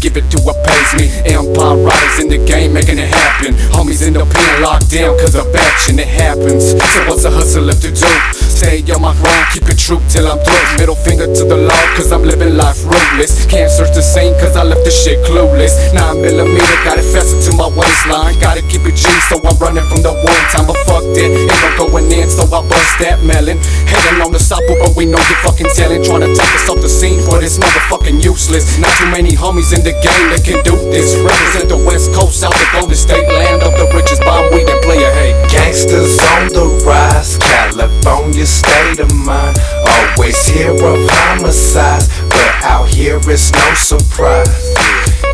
give it to what pays me. Empire Riderz in the game, making it happen. Homies in the pen locked down cause of action, it happens. So what's a hustle left to do? Stay on my grind, keep it true till I'm through. Middle finger to the law, cause I'm living life ruthless. Can't search the same, cause I left the shit clueless. 9 millimeter, got it fastened to my waistline. Gotta keep it that melon. Hating on the supper, but we know you're fucking telling. Trying to take us off the scene, but it's motherfucking useless. Not too many homies in the game that can do this. Represent the West Coast, South the Golden State, land of the richest bomb weed and player hate. Gangsters on the rise, California state of mind. Always hear of homicides, but out here it's no surprise.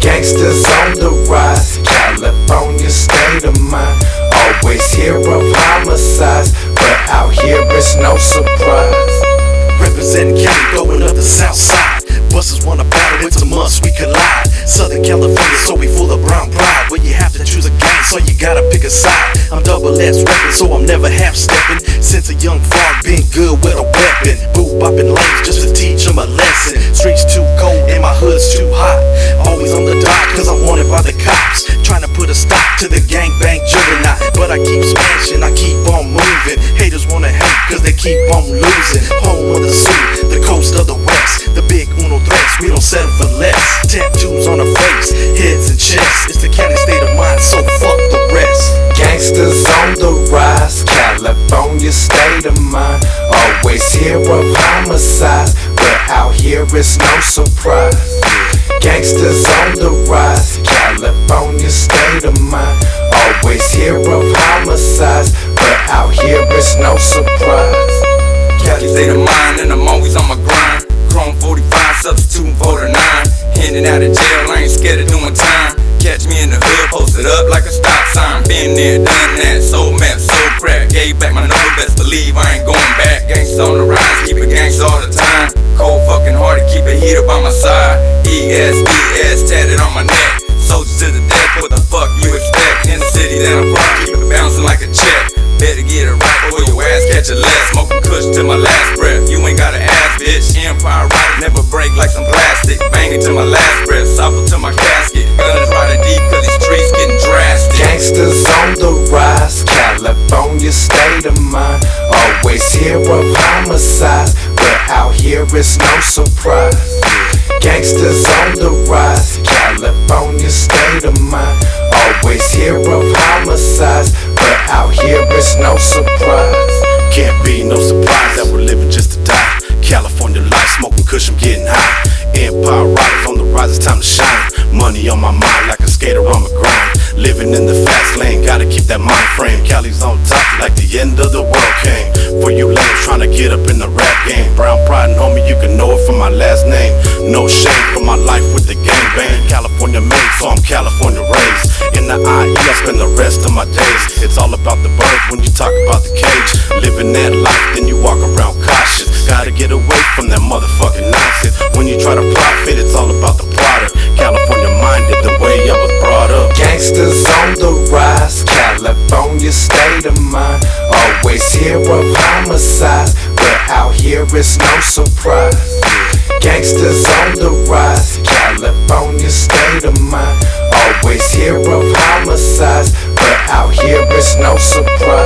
Gangsters on the rise, California state of mind. Always hear of homicides, California, so we full of brown pride. But you have to choose a gang, so you gotta pick a side. I'm double S reppin', so I'm never half stepping. Since a young frog, been good with a weapon. Boo bopping lanes just to teach them a lesson. Streets too cold and my hood's too hot. Always on the dock, cause I'm wanted by the cops. Trying to put a stop to the gangbang juggernaut. But I keep smashing, I keep on moving. Haters wanna hate, cause they keep on losing. Home of the zoo, the coast of the west. The big Uno threats, we don't settle for less. Tattoos on our California state of mind. Always hear of homicides, but out here it's no surprise. Gangsters on the rise, California state of mind. Always hear of homicides, but out here it's no surprise. Cali state of mind, and I'm always on my grind. Chrome 45, substituting for the 9. In and out of jail, I ain't scared of doing time. Catch me in the hood, posted up like a stop sign. Been there, done that, so map, so crack. Gave back my believe I ain't going back. Gangsta on the rise, keep it gangsta all the time. Cold fucking hard to keep it heater by my side. ES, ES, tatted on my neck. Soldiers to the death, what the fuck you expect? In the city that I'm from, keep it bouncing like a check. Better get it right before your ass catch a less. Smoking kush till my last breath. You ain't gotta ask, bitch. Empire Riderz never break like some plastic. Banging to my last here it's no surprise. Gangsters on the rise, California state of mind. Always hear of homicides, but out here it's no surprise. Can't be no surprise that we're living just to die. California life, smoking kush, I'm getting high. Empire Riderz on the rise, it's time to shine. Money on my mind like a skater on my grind. Living in the fast lane, gotta keep that mind frame. Cali's on top like the end of the world came. For you lames trying to get up in the rap from my last name. No shame for my life with the gang bang. California made, so I'm California raised. In the IE, I spend the rest of my days. It's all about the bird when you talk about the cage. Living that life, then you walk around cautious. Gotta get away from that motherfucking nonsense. When you try to profit, it's all about the product. California minded, the way I was brought up. Gangsters on the rise, California state of mind. Always hear of homicides, here, it's no surprise. Gangsters on the rise, California state of mind. Always hear of homicides, but out here, it's no surprise.